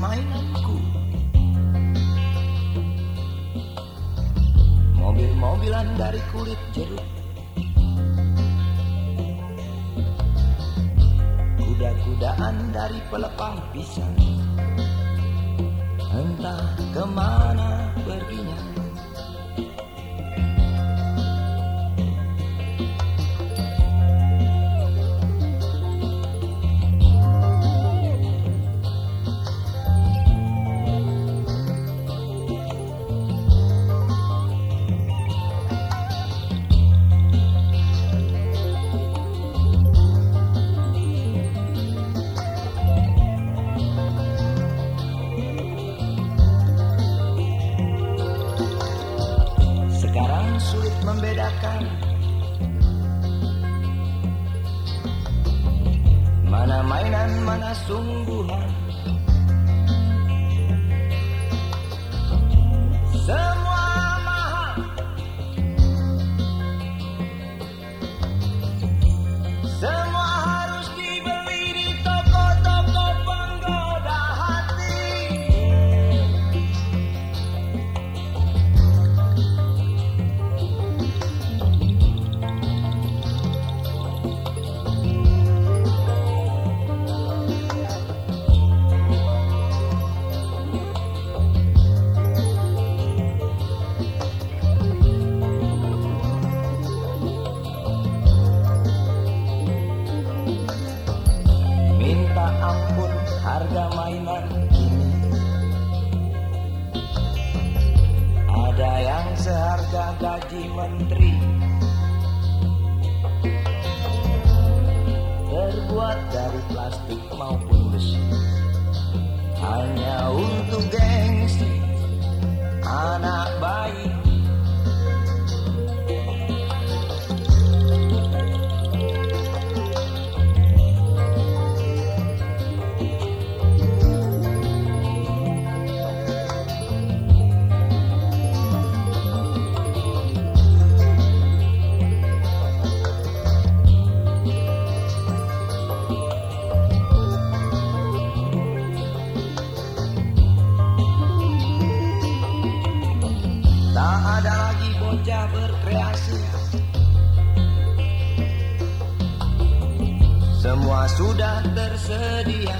mainanku Mobil-mobilan dari kulit jeruk. Kuda-kudaan dari pelepah pisang. Entah ke mana perginya. Membedakan Mana mainan, mana sungguhan. Semua Ada yang seharga gaji menteri. Terbuat dari plastik maupun besi bocah berkreasi. Semua sudah tersedia